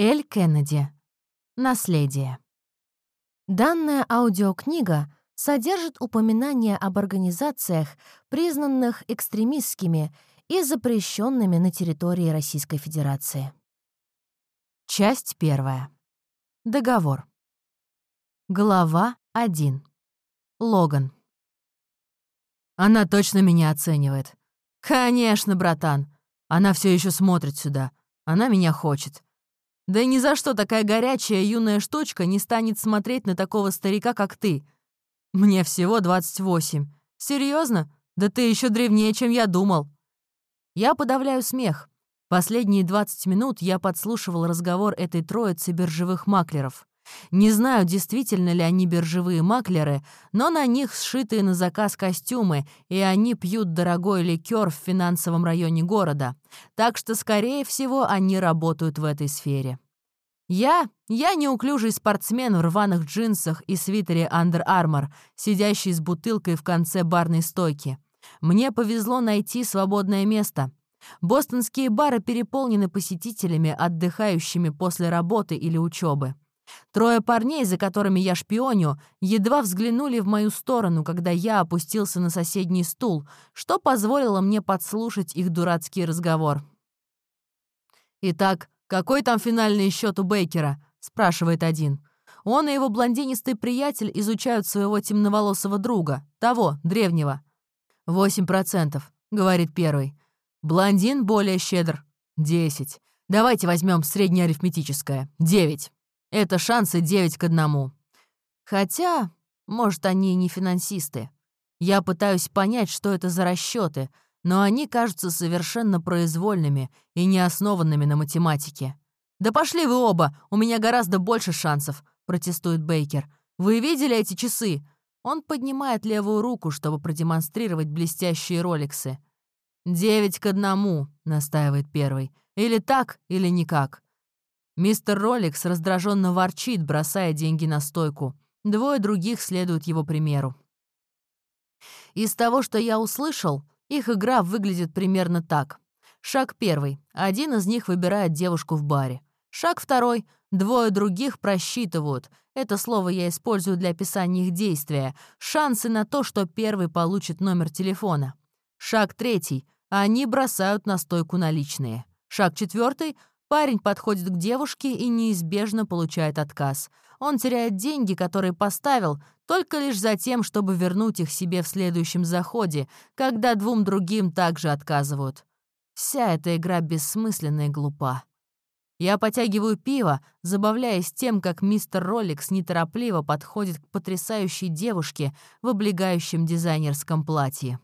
Эль Кеннеди. Наследие. Данная аудиокнига содержит упоминания об организациях, признанных экстремистскими и запрещенными на территории Российской Федерации. Часть первая. Договор. Глава 1. Логан. Она точно меня оценивает. Конечно, братан. Она все еще смотрит сюда. Она меня хочет. Да и ни за что такая горячая юная штучка не станет смотреть на такого старика, как ты. Мне всего 28. Серьезно? Да ты еще древнее, чем я думал. Я подавляю смех. Последние 20 минут я подслушивал разговор этой троицы биржевых маклеров. Не знаю, действительно ли они биржевые маклеры, но на них сшитые на заказ костюмы, и они пьют дорогой ликер в финансовом районе города. Так что, скорее всего, они работают в этой сфере. Я, я неуклюжий спортсмен в рваных джинсах и свитере Under Armour, сидящий с бутылкой в конце барной стойки. Мне повезло найти свободное место. Бостонские бары переполнены посетителями, отдыхающими после работы или учебы. Трое парней, за которыми я шпионю, едва взглянули в мою сторону, когда я опустился на соседний стул, что позволило мне подслушать их дурацкий разговор. «Итак, какой там финальный счет у Бейкера?» — спрашивает один. Он и его блондинистый приятель изучают своего темноволосого друга, того, древнего. «Восемь процентов», — говорит первый. «Блондин более щедр. Десять. Давайте возьмем среднеарифметическое. Девять». Это шансы 9 к одному. Хотя, может, они и не финансисты. Я пытаюсь понять, что это за расчеты, но они кажутся совершенно произвольными и не основанными на математике. «Да пошли вы оба, у меня гораздо больше шансов», — протестует Бейкер. «Вы видели эти часы?» Он поднимает левую руку, чтобы продемонстрировать блестящие роликсы. «Девять к одному», — настаивает первый. «Или так, или никак. Мистер Роликс раздраженно ворчит, бросая деньги на стойку. Двое других следуют его примеру. Из того, что я услышал, их игра выглядит примерно так. Шаг первый. Один из них выбирает девушку в баре. Шаг второй. Двое других просчитывают. Это слово я использую для описания их действия. Шансы на то, что первый получит номер телефона. Шаг третий. Они бросают на стойку наличные. Шаг четвертый. Парень подходит к девушке и неизбежно получает отказ. Он теряет деньги, которые поставил, только лишь за тем, чтобы вернуть их себе в следующем заходе, когда двум другим также отказывают. Вся эта игра бессмысленна и глупа. Я потягиваю пиво, забавляясь тем, как мистер Роликс неторопливо подходит к потрясающей девушке в облегающем дизайнерском платье.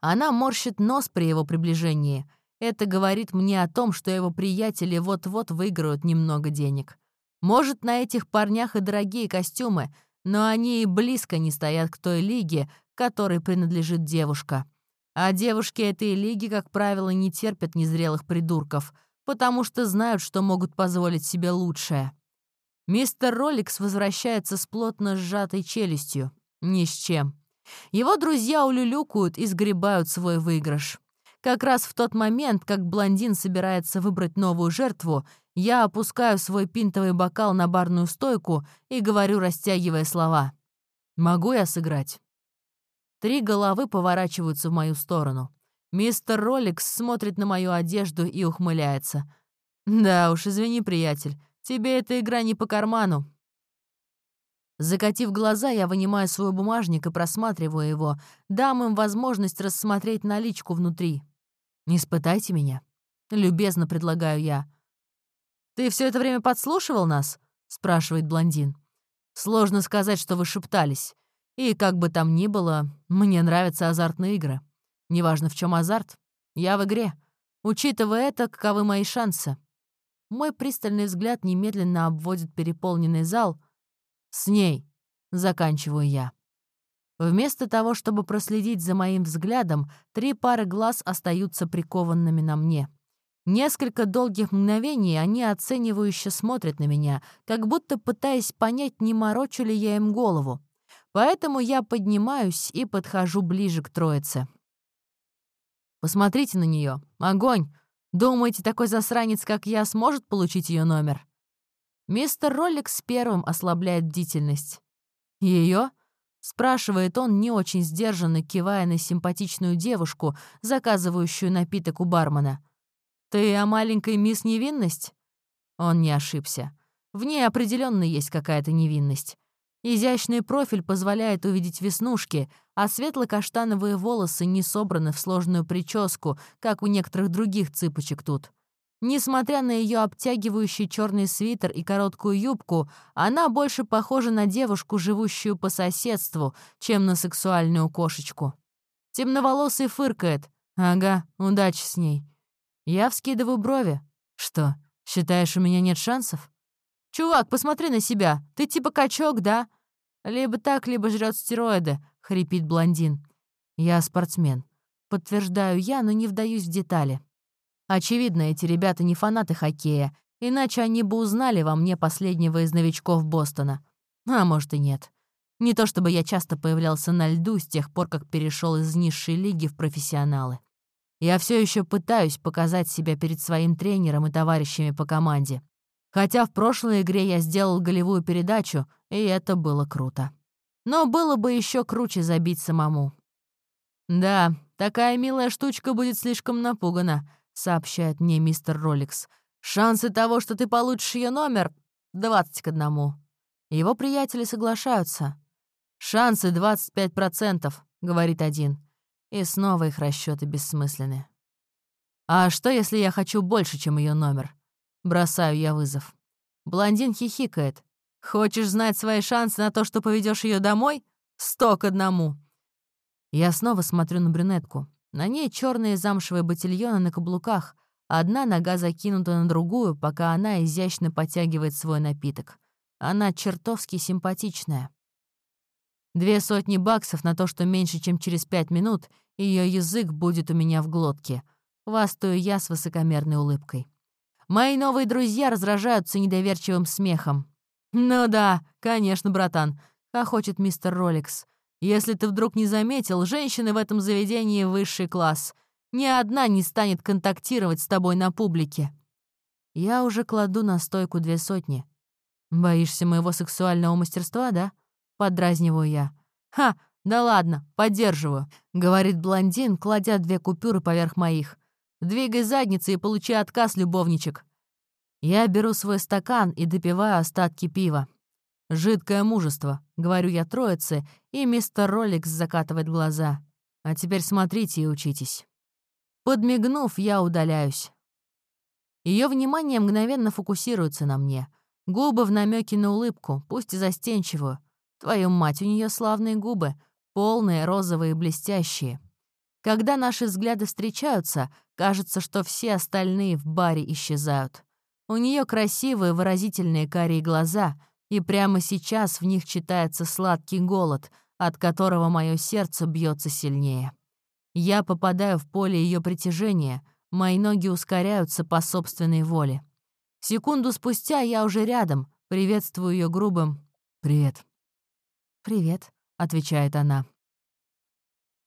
Она морщит нос при его приближении — это говорит мне о том, что его приятели вот-вот выиграют немного денег. Может, на этих парнях и дорогие костюмы, но они и близко не стоят к той лиге, которой принадлежит девушка. А девушки этой лиги, как правило, не терпят незрелых придурков, потому что знают, что могут позволить себе лучшее. Мистер Роликс возвращается с плотно сжатой челюстью. Ни с чем. Его друзья улюлюкают и сгребают свой выигрыш. Как раз в тот момент, как блондин собирается выбрать новую жертву, я опускаю свой пинтовый бокал на барную стойку и говорю, растягивая слова. «Могу я сыграть?» Три головы поворачиваются в мою сторону. Мистер Роликс смотрит на мою одежду и ухмыляется. «Да уж, извини, приятель, тебе эта игра не по карману». Закатив глаза, я вынимаю свой бумажник и просматриваю его, дам им возможность рассмотреть наличку внутри. «Не испытайте меня», — любезно предлагаю я. «Ты все это время подслушивал нас?» — спрашивает блондин. «Сложно сказать, что вы шептались. И как бы там ни было, мне нравятся азартные игры. Неважно, в чем азарт. Я в игре. Учитывая это, каковы мои шансы?» Мой пристальный взгляд немедленно обводит переполненный зал. «С ней», — заканчиваю я. Вместо того, чтобы проследить за моим взглядом, три пары глаз остаются прикованными на мне. Несколько долгих мгновений они оценивающе смотрят на меня, как будто пытаясь понять, не морочу ли я им голову. Поэтому я поднимаюсь и подхожу ближе к троице. «Посмотрите на нее. Огонь! Думаете, такой засранец, как я, сможет получить ее номер?» Мистер Роликс первым ослабляет бдительность. Ее? Спрашивает он, не очень сдержанно, кивая на симпатичную девушку, заказывающую напиток у бармена. «Ты о маленькой мисс Невинность?» Он не ошибся. В ней определенно есть какая-то невинность. Изящный профиль позволяет увидеть веснушки, а светло-каштановые волосы не собраны в сложную прическу, как у некоторых других цыпочек тут. Несмотря на ее обтягивающий черный свитер и короткую юбку, она больше похожа на девушку, живущую по соседству, чем на сексуальную кошечку. Темноволосый фыркает. «Ага, удачи с ней». Я вскидываю брови. «Что, считаешь, у меня нет шансов?» «Чувак, посмотри на себя. Ты типа качок, да?» «Либо так, либо жрет стероиды», — хрипит блондин. «Я спортсмен». Подтверждаю я, но не вдаюсь в детали. Очевидно, эти ребята не фанаты хоккея, иначе они бы узнали во мне последнего из новичков Бостона. А может и нет. Не то чтобы я часто появлялся на льду с тех пор, как перешел из низшей лиги в профессионалы. Я все еще пытаюсь показать себя перед своим тренером и товарищами по команде. Хотя в прошлой игре я сделал голевую передачу, и это было круто. Но было бы еще круче забить самому. Да, такая милая штучка будет слишком напугана, сообщает мне мистер Роликс. «Шансы того, что ты получишь ее номер, 20 к одному». Его приятели соглашаются. «Шансы 25%, — говорит один. И снова их расчеты бессмысленны. «А что, если я хочу больше, чем ее номер?» Бросаю я вызов. Блондин хихикает. «Хочешь знать свои шансы на то, что поведешь ее домой? Сто к одному!» Я снова смотрю на брюнетку. На ней черные замшевые ботильоны на каблуках, одна нога закинута на другую, пока она изящно подтягивает свой напиток. Она чертовски симпатичная. Две сотни баксов на то, что меньше, чем через пять минут, ее язык будет у меня в глотке. Хвастаю я с высокомерной улыбкой. Мои новые друзья разражаются недоверчивым смехом. «Ну да, конечно, братан», — хохочет мистер Роликс. Если ты вдруг не заметил, женщины в этом заведении высший класс. Ни одна не станет контактировать с тобой на публике. Я уже кладу на стойку две сотни. Боишься моего сексуального мастерства, да? Подразниваю я. Ха, да ладно, поддерживаю, говорит блондин, кладя две купюры поверх моих. Двигай задницей и получи отказ, любовничек. Я беру свой стакан и допиваю остатки пива. «Жидкое мужество», — говорю я троице, и мистер Роликс закатывает глаза. «А теперь смотрите и учитесь». Подмигнув, я удаляюсь. Ее внимание мгновенно фокусируется на мне. Губы в намеке на улыбку, пусть и застенчивую. Твою мать, у нее славные губы, полные, розовые, блестящие. Когда наши взгляды встречаются, кажется, что все остальные в баре исчезают. У нее красивые, выразительные карие глаза — и прямо сейчас в них читается сладкий голод, от которого мое сердце бьется сильнее. Я попадаю в поле ее притяжения, мои ноги ускоряются по собственной воле. Секунду спустя я уже рядом, приветствую ее грубым «Привет». «Привет», — отвечает она.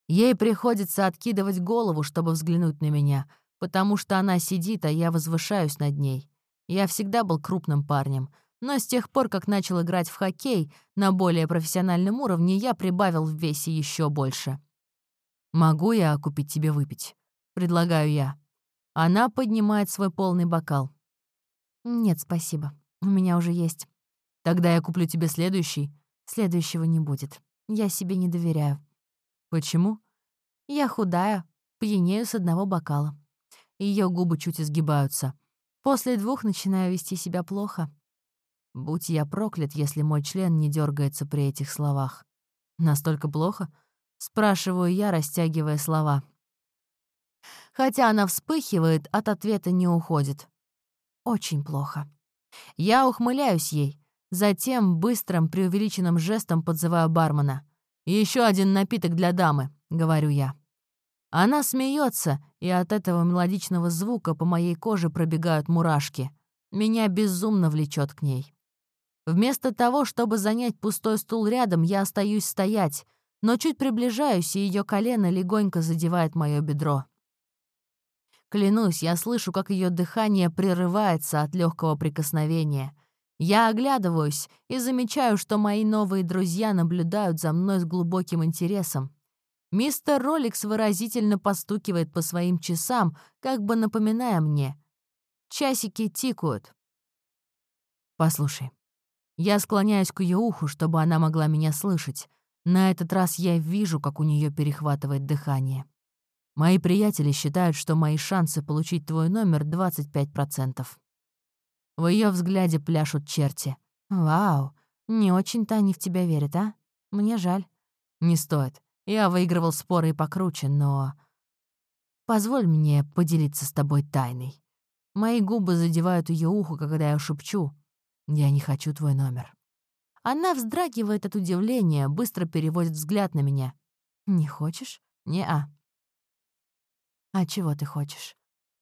Ей приходится откидывать голову, чтобы взглянуть на меня, потому что она сидит, а я возвышаюсь над ней. Я всегда был крупным парнем — но с тех пор, как начал играть в хоккей на более профессиональном уровне, я прибавил в весе еще больше. «Могу я купить тебе выпить?» — предлагаю я. Она поднимает свой полный бокал. «Нет, спасибо. У меня уже есть». «Тогда я куплю тебе следующий». «Следующего не будет. Я себе не доверяю». «Почему?» «Я худая, пьянею с одного бокала». Ее губы чуть изгибаются. После двух начинаю вести себя плохо. Будь я проклят, если мой член не дергается при этих словах. Настолько плохо? Спрашиваю я, растягивая слова. Хотя она вспыхивает, от ответа не уходит. Очень плохо. Я ухмыляюсь ей, затем быстрым преувеличенным жестом подзываю бармена. Еще один напиток для дамы», — говорю я. Она смеется, и от этого мелодичного звука по моей коже пробегают мурашки. Меня безумно влечет к ней. Вместо того, чтобы занять пустой стул рядом, я остаюсь стоять, но чуть приближаюсь, и ее колено легонько задевает мое бедро. Клянусь, я слышу, как ее дыхание прерывается от легкого прикосновения. Я оглядываюсь и замечаю, что мои новые друзья наблюдают за мной с глубоким интересом. Мистер Роликс выразительно постукивает по своим часам, как бы напоминая мне. Часики тикают. «Послушай, я склоняюсь к ее уху, чтобы она могла меня слышать. На этот раз я вижу, как у нее перехватывает дыхание. Мои приятели считают, что мои шансы получить твой номер 25%. В ее взгляде пляшут черти. «Вау, не очень-то они в тебя верят, а? Мне жаль». «Не стоит. Я выигрывал споры и покруче, но... Позволь мне поделиться с тобой тайной. Мои губы задевают ее ухо, когда я шепчу. Я не хочу твой номер. Она вздрагивает от удивления, быстро переводит взгляд на меня. «Не хочешь?» «Не-а». «А чего ты хочешь?»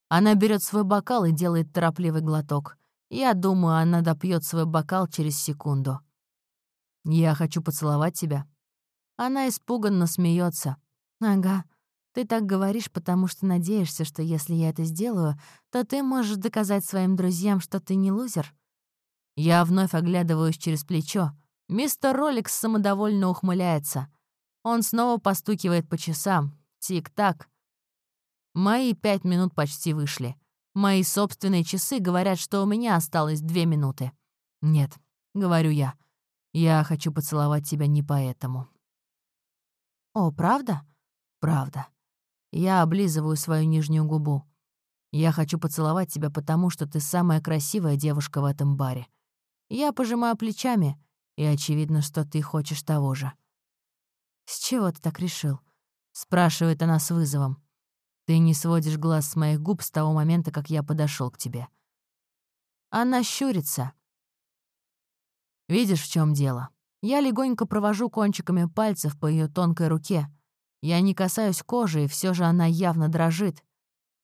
Она берет свой бокал и делает торопливый глоток. Я думаю, она допьет свой бокал через секунду. «Я хочу поцеловать тебя», она испуганно смеется. «Ага, ты так говоришь, потому что надеешься, что если я это сделаю, то ты можешь доказать своим друзьям, что ты не лузер». Я вновь оглядываюсь через плечо. Мистер Роликс самодовольно ухмыляется. Он снова постукивает по часам. Тик-так. Мои пять минут почти вышли. Мои собственные часы говорят, что у меня осталось две минуты. «Нет», — говорю я, — «я хочу поцеловать тебя не поэтому». «О, правда?» «Правда. Я облизываю свою нижнюю губу. Я хочу поцеловать тебя, потому что ты самая красивая девушка в этом баре. Я пожимаю плечами, и очевидно, что ты хочешь того же». «С чего ты так решил?» — спрашивает она с вызовом. «Ты не сводишь глаз с моих губ с того момента, как я подошел к тебе». Она щурится. «Видишь, в чем дело? Я легонько провожу кончиками пальцев по ее тонкой руке. Я не касаюсь кожи, и все же она явно дрожит.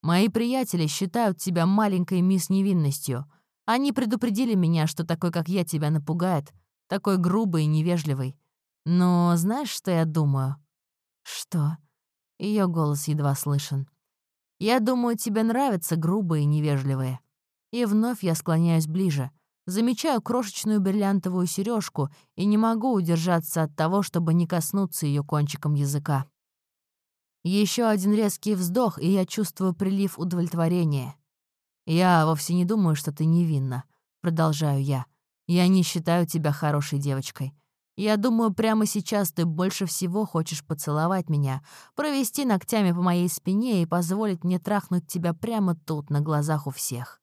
Мои приятели считают тебя маленькой мисс невинностью. Они предупредили меня, что такой, как я, тебя напугает. Такой грубый и невежливый. Но знаешь, что я думаю? Что? Ее голос едва слышен. Я думаю, тебе нравятся грубые и невежливые. И вновь я склоняюсь ближе — Замечаю крошечную бриллиантовую сережку и не могу удержаться от того, чтобы не коснуться ее кончиком языка. Еще один резкий вздох, и я чувствую прилив удовлетворения. «Я вовсе не думаю, что ты невинна», — продолжаю я. «Я не считаю тебя хорошей девочкой. Я думаю, прямо сейчас ты больше всего хочешь поцеловать меня, провести ногтями по моей спине и позволить мне трахнуть тебя прямо тут, на глазах у всех.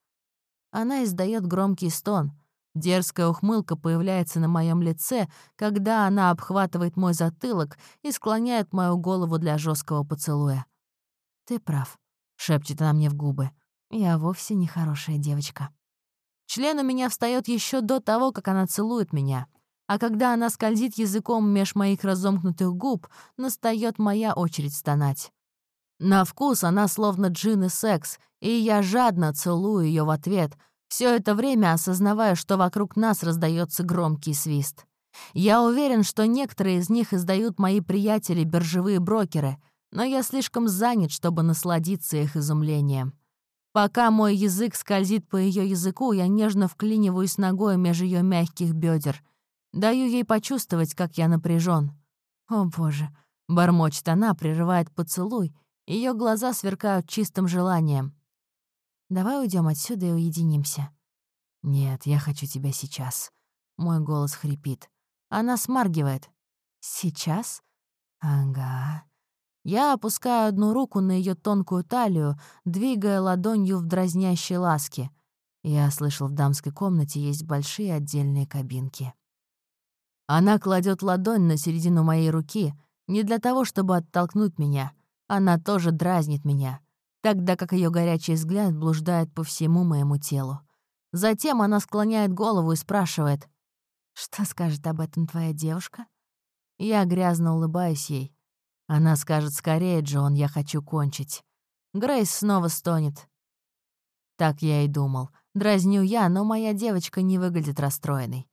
Она издает громкий стон. Дерзкая ухмылка появляется на моем лице, когда она обхватывает мой затылок и склоняет мою голову для жесткого поцелуя. «Ты прав», — шепчет она мне в губы. «Я вовсе не хорошая девочка». Член у меня встает еще до того, как она целует меня. А когда она скользит языком меж моих разомкнутых губ, настает моя очередь стонать. На вкус она словно джин и секс, и я жадно целую ее в ответ, все это время осознавая, что вокруг нас раздается громкий свист. Я уверен, что некоторые из них издают мои приятели биржевые брокеры, но я слишком занят, чтобы насладиться их изумлением. Пока мой язык скользит по ее языку, я нежно вклиниваюсь ногой меж ее мягких бедер. Даю ей почувствовать, как я напряжен. «О, боже!» — бормочет она, прерывает поцелуй — ее глаза сверкают чистым желанием. «Давай уйдем отсюда и уединимся». «Нет, я хочу тебя сейчас». Мой голос хрипит. Она смаргивает. «Сейчас?» «Ага». Я опускаю одну руку на ее тонкую талию, двигая ладонью в дразнящей ласке. Я слышал, в дамской комнате есть большие отдельные кабинки. Она кладет ладонь на середину моей руки, не для того, чтобы оттолкнуть меня, она тоже дразнит меня, тогда как ее горячий взгляд блуждает по всему моему телу. Затем она склоняет голову и спрашивает, «Что скажет об этом твоя девушка?» Я грязно улыбаюсь ей. Она скажет, «Скорее, Джон, я хочу кончить». Грейс снова стонет. Так я и думал. Дразню я, но моя девочка не выглядит расстроенной.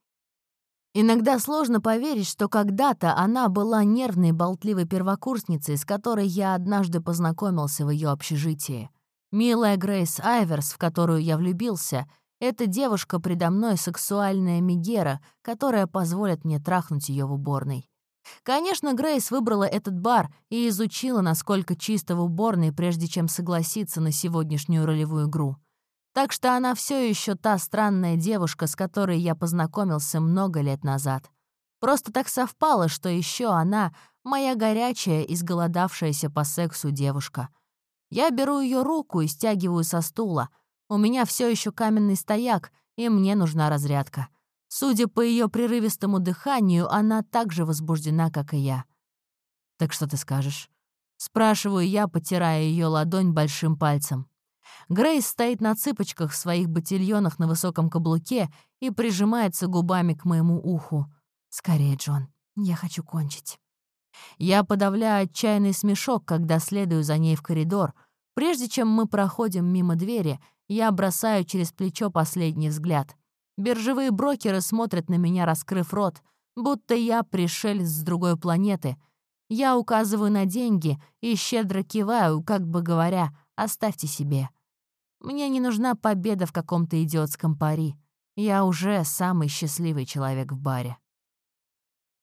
Иногда сложно поверить, что когда-то она была нервной, болтливой первокурсницей, с которой я однажды познакомился в ее общежитии. Милая Грейс Айверс, в которую я влюбился, это девушка предо мной сексуальная Мегера, которая позволит мне трахнуть ее в уборной. Конечно, Грейс выбрала этот бар и изучила, насколько чисто в уборной, прежде чем согласиться на сегодняшнюю ролевую игру. Так что она все еще та странная девушка, с которой я познакомился много лет назад. Просто так совпало, что еще она — моя горячая, изголодавшаяся по сексу девушка. Я беру ее руку и стягиваю со стула. У меня все еще каменный стояк, и мне нужна разрядка. Судя по ее прерывистому дыханию, она так же возбуждена, как и я. «Так что ты скажешь?» Спрашиваю я, потирая ее ладонь большим пальцем. Грейс стоит на цыпочках в своих ботильонах на высоком каблуке и прижимается губами к моему уху. «Скорее, Джон, я хочу кончить». Я подавляю отчаянный смешок, когда следую за ней в коридор. Прежде чем мы проходим мимо двери, я бросаю через плечо последний взгляд — Биржевые брокеры смотрят на меня, раскрыв рот, будто я пришелец с другой планеты. Я указываю на деньги и щедро киваю, как бы говоря, «оставьте себе». Мне не нужна победа в каком-то идиотском пари. Я уже самый счастливый человек в баре.